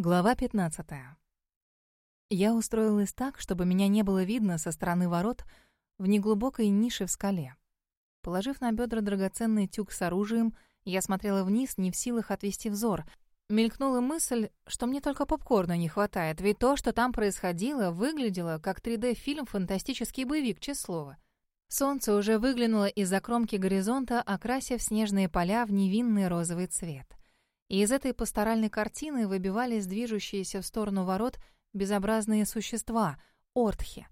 Глава 15. Я устроилась так, чтобы меня не было видно со стороны ворот в неглубокой нише в скале. Положив на бедра драгоценный тюк с оружием, я смотрела вниз, не в силах отвести взор. Мелькнула мысль, что мне только попкорна не хватает, ведь то, что там происходило, выглядело как 3D-фильм «Фантастический боевик», честное слово. Солнце уже выглянуло из-за кромки горизонта, окрасив снежные поля в невинный розовый цвет и из этой пасторальной картины выбивались движущиеся в сторону ворот безобразные существа — ортхи.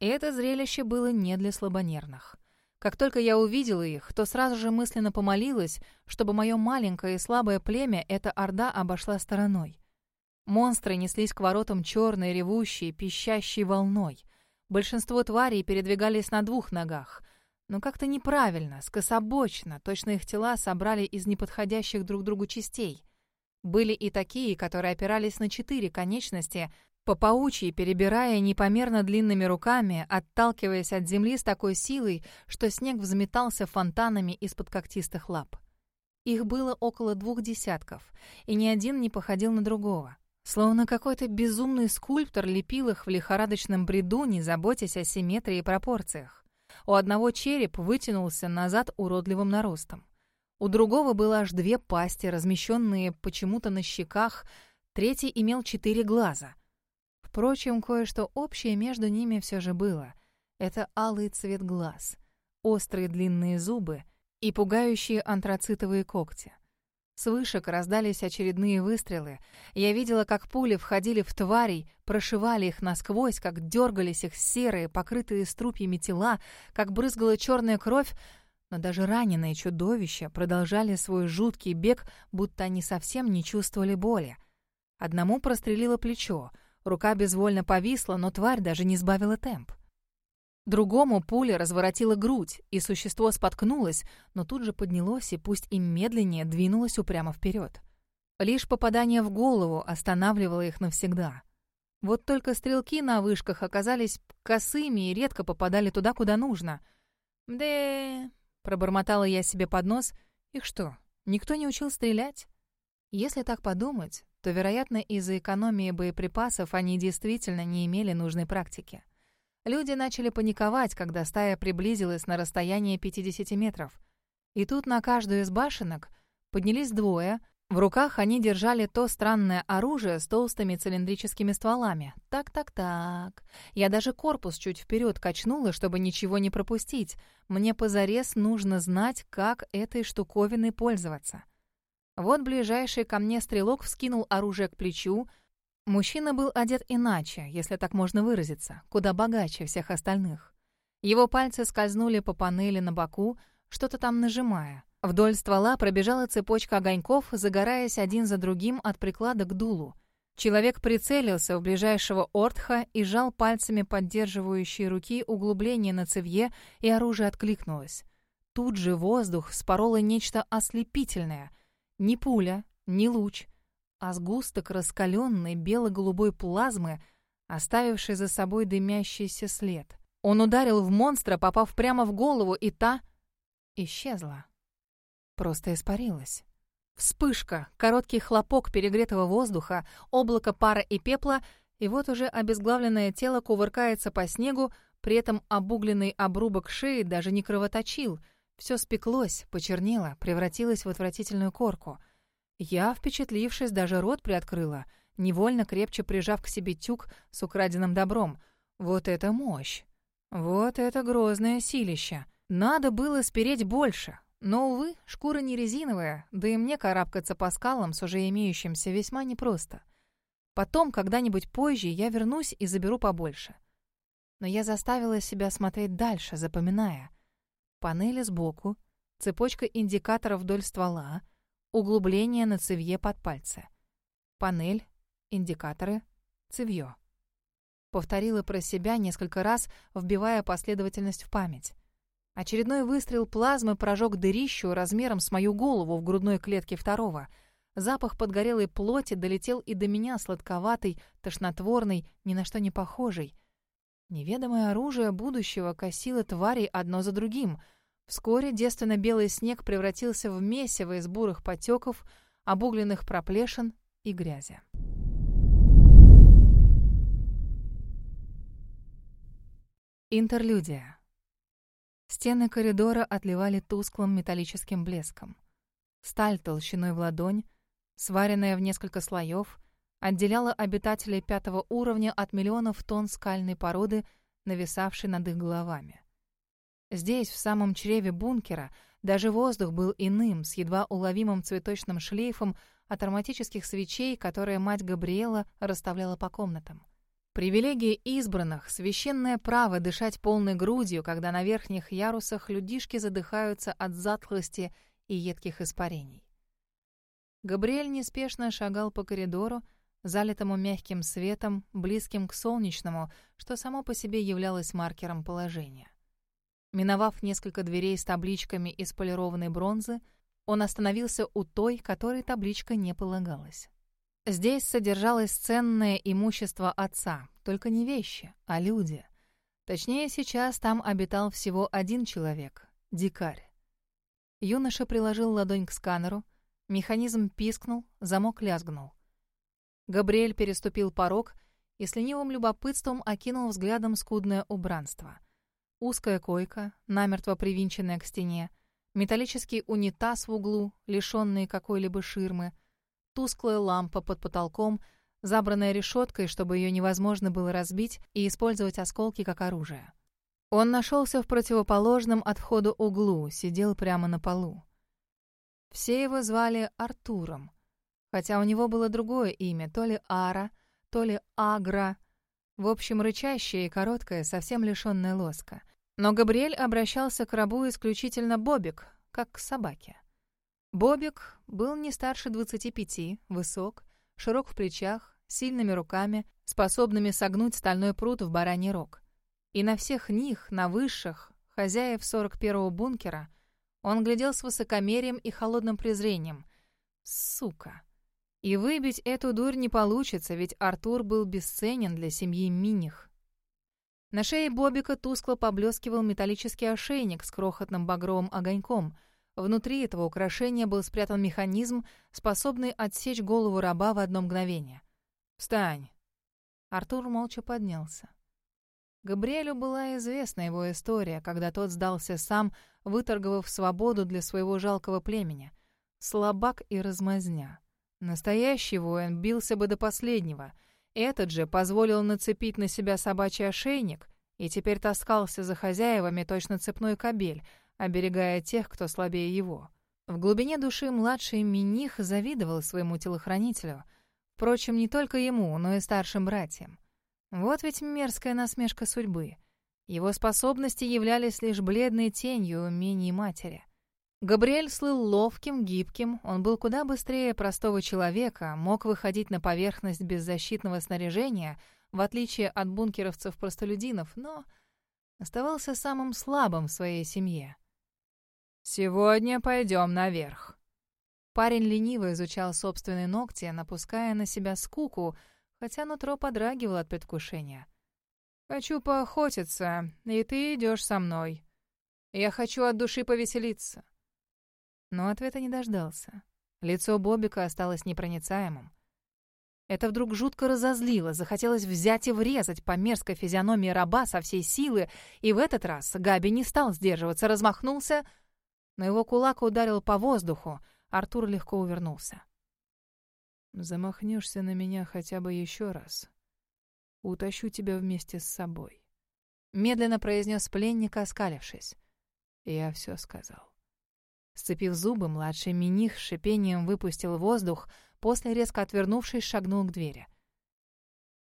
И это зрелище было не для слабонервных. Как только я увидела их, то сразу же мысленно помолилась, чтобы мое маленькое и слабое племя эта орда обошла стороной. Монстры неслись к воротам черной, ревущей, пищащей волной. Большинство тварей передвигались на двух ногах — но как-то неправильно, скособочно, точно их тела собрали из неподходящих друг другу частей. Были и такие, которые опирались на четыре конечности, по паучьи перебирая непомерно длинными руками, отталкиваясь от земли с такой силой, что снег взметался фонтанами из-под когтистых лап. Их было около двух десятков, и ни один не походил на другого. Словно какой-то безумный скульптор лепил их в лихорадочном бреду, не заботясь о симметрии и пропорциях. У одного череп вытянулся назад уродливым наростом. У другого было аж две пасти, размещенные почему-то на щеках, третий имел четыре глаза. Впрочем, кое-что общее между ними все же было. Это алый цвет глаз, острые длинные зубы и пугающие антрацитовые когти — с вышек раздались очередные выстрелы. Я видела, как пули входили в тварей, прошивали их насквозь, как дергались их серые, покрытые струпьями тела, как брызгала черная кровь, но даже раненые чудовища продолжали свой жуткий бег, будто они совсем не чувствовали боли. Одному прострелило плечо, рука безвольно повисла, но тварь даже не сбавила темп. Другому пуля разворотила грудь, и существо споткнулось, но тут же поднялось и пусть и медленнее двинулось упрямо вперед. Лишь попадание в голову останавливало их навсегда. Вот только стрелки на вышках оказались косыми и редко попадали туда, куда нужно. «Да...» — пробормотала я себе под нос. «Их что, никто не учил стрелять?» Если так подумать, то, вероятно, из-за экономии боеприпасов они действительно не имели нужной практики. Люди начали паниковать, когда стая приблизилась на расстояние 50 метров. И тут на каждую из башенок поднялись двое. В руках они держали то странное оружие с толстыми цилиндрическими стволами. Так-так-так. Я даже корпус чуть вперед качнула, чтобы ничего не пропустить. Мне позарез нужно знать, как этой штуковиной пользоваться. Вот ближайший ко мне стрелок вскинул оружие к плечу, Мужчина был одет иначе, если так можно выразиться, куда богаче всех остальных. Его пальцы скользнули по панели на боку, что-то там нажимая. Вдоль ствола пробежала цепочка огоньков, загораясь один за другим от приклада к дулу. Человек прицелился в ближайшего Ортха и жал пальцами поддерживающие руки углубление на цевье, и оружие откликнулось. Тут же воздух спороло нечто ослепительное. Ни пуля, ни луч — а сгусток раскаленной бело-голубой плазмы, оставивший за собой дымящийся след. Он ударил в монстра, попав прямо в голову, и та исчезла. Просто испарилась. Вспышка, короткий хлопок перегретого воздуха, облако пара и пепла, и вот уже обезглавленное тело кувыркается по снегу, при этом обугленный обрубок шеи даже не кровоточил. Все спеклось, почернело, превратилось в отвратительную корку — я, впечатлившись, даже рот приоткрыла, невольно крепче прижав к себе тюк с украденным добром. Вот это мощь! Вот это грозное силище! Надо было спереть больше. Но, увы, шкура не резиновая, да и мне карабкаться по скалам с уже имеющимся весьма непросто. Потом, когда-нибудь позже, я вернусь и заберу побольше. Но я заставила себя смотреть дальше, запоминая. Панели сбоку, цепочка индикаторов вдоль ствола — Углубление на цевье под пальцы. Панель, индикаторы, цевьё. Повторила про себя несколько раз, вбивая последовательность в память. Очередной выстрел плазмы прожег дырищу размером с мою голову в грудной клетке второго. Запах подгорелой плоти долетел и до меня сладковатый, тошнотворный, ни на что не похожий. Неведомое оружие будущего косило тварей одно за другим — Вскоре девственно-белый снег превратился в месиво из бурых потеков, обугленных проплешин и грязи. Интерлюдия. Стены коридора отливали тусклым металлическим блеском. Сталь толщиной в ладонь, сваренная в несколько слоев, отделяла обитателей пятого уровня от миллионов тонн скальной породы, нависавшей над их головами. Здесь, в самом чреве бункера, даже воздух был иным, с едва уловимым цветочным шлейфом от ароматических свечей, которые мать Габриэла расставляла по комнатам. Привилегия избранных, священное право дышать полной грудью, когда на верхних ярусах людишки задыхаются от затхлости и едких испарений. Габриэль неспешно шагал по коридору, залитому мягким светом, близким к солнечному, что само по себе являлось маркером положения. Миновав несколько дверей с табличками из полированной бронзы, он остановился у той, которой табличка не полагалась. Здесь содержалось ценное имущество отца, только не вещи, а люди. Точнее, сейчас там обитал всего один человек — дикарь. Юноша приложил ладонь к сканеру, механизм пискнул, замок лязгнул. Габриэль переступил порог и с ленивым любопытством окинул взглядом скудное убранство. Узкая койка, намертво привинченная к стене, металлический унитаз в углу, лишенный какой-либо ширмы, тусклая лампа под потолком, забранная решеткой, чтобы ее невозможно было разбить и использовать осколки как оружие. Он нашелся в противоположном от входа углу, сидел прямо на полу. Все его звали Артуром, хотя у него было другое имя, то ли Ара, то ли Агра, в общем, рычащее и короткое, совсем лишенное лоска. Но Габриэль обращался к рабу исключительно Бобик, как к собаке. Бобик был не старше 25, высок, широк в плечах, сильными руками, способными согнуть стальной пруд в бараний рог. И на всех них, на высших, хозяев 41-го бункера, он глядел с высокомерием и холодным презрением. Сука! И выбить эту дурь не получится, ведь Артур был бесценен для семьи Миних. На шее Бобика тускло поблескивал металлический ошейник с крохотным багровым огоньком. Внутри этого украшения был спрятан механизм, способный отсечь голову раба в одно мгновение. «Встань!» Артур молча поднялся. Габриэлю была известна его история, когда тот сдался сам, выторговав свободу для своего жалкого племени. Слабак и размазня. Настоящий воин бился бы до последнего — этот же позволил нацепить на себя собачий ошейник и теперь таскался за хозяевами точно цепной кобель, оберегая тех, кто слабее его. В глубине души младший Миних завидовал своему телохранителю. Впрочем, не только ему, но и старшим братьям. Вот ведь мерзкая насмешка судьбы. Его способности являлись лишь бледной тенью умений матери. Габриэль слыл ловким, гибким, он был куда быстрее простого человека, мог выходить на поверхность без защитного снаряжения, в отличие от бункеровцев-простолюдинов, но оставался самым слабым в своей семье. «Сегодня пойдем наверх». Парень лениво изучал собственные ногти, напуская на себя скуку, хотя нутро подрагивало от предвкушения. «Хочу поохотиться, и ты идешь со мной. Я хочу от души повеселиться» но ответа не дождался. Лицо Бобика осталось непроницаемым. Это вдруг жутко разозлило, захотелось взять и врезать по мерзкой физиономии раба со всей силы, и в этот раз Габи не стал сдерживаться, размахнулся, но его кулак ударил по воздуху, Артур легко увернулся. «Замахнешься на меня хотя бы еще раз. Утащу тебя вместе с собой», — медленно произнес пленник, оскалившись. «Я все сказал». Сцепив зубы, младший миних шипением выпустил воздух, после резко отвернувшись, шагнул к двери.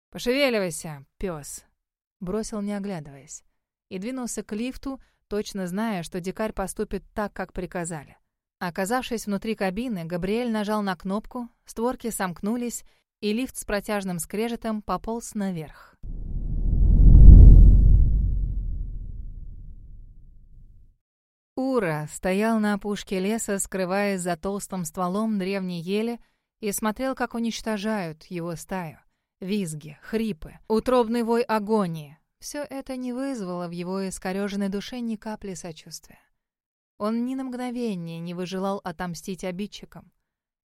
«Пошевеливайся, пес!» — бросил, не оглядываясь. И двинулся к лифту, точно зная, что дикарь поступит так, как приказали. Оказавшись внутри кабины, Габриэль нажал на кнопку, створки сомкнулись, и лифт с протяжным скрежетом пополз наверх. Ура стоял на опушке леса, скрываясь за толстым стволом древней ели, и смотрел, как уничтожают его стаю. Визги, хрипы, утробный вой агонии. Все это не вызвало в его искореженной душе ни капли сочувствия. Он ни на мгновение не выжелал отомстить обидчикам.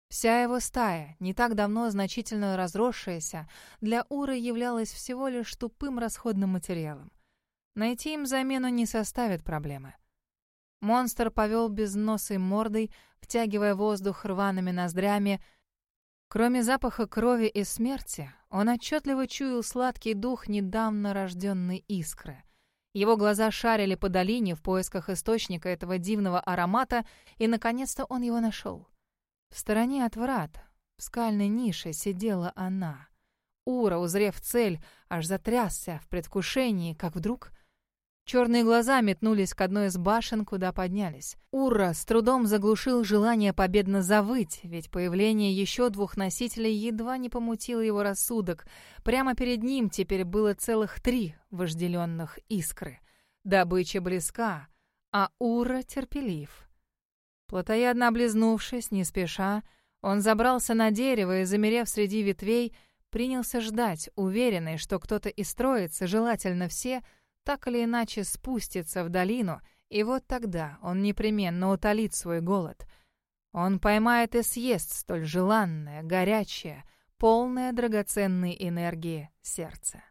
Вся его стая, не так давно значительно разросшаяся, для Уры являлась всего лишь тупым расходным материалом. Найти им замену не составит проблемы. Монстр повел безносой мордой, втягивая воздух рваными ноздрями. Кроме запаха крови и смерти, он отчетливо чуял сладкий дух недавно рожденной искры. Его глаза шарили по долине в поисках источника этого дивного аромата, и, наконец-то, он его нашел. В стороне от врат, в скальной нише, сидела она. Ура, узрев цель, аж затрясся в предвкушении, как вдруг Черные глаза метнулись к одной из башен, куда поднялись. Ура с трудом заглушил желание победно завыть, ведь появление еще двух носителей едва не помутило его рассудок. Прямо перед ним теперь было целых три вожделенных искры. Добыча близка, а Ура терпелив. Плотоядно облизнувшись, не спеша, он забрался на дерево и, замерев среди ветвей, принялся ждать, уверенный, что кто-то из троицы, желательно все — так или иначе спустится в долину, и вот тогда он непременно утолит свой голод. Он поймает и съест столь желанное, горячее, полное драгоценной энергии сердце.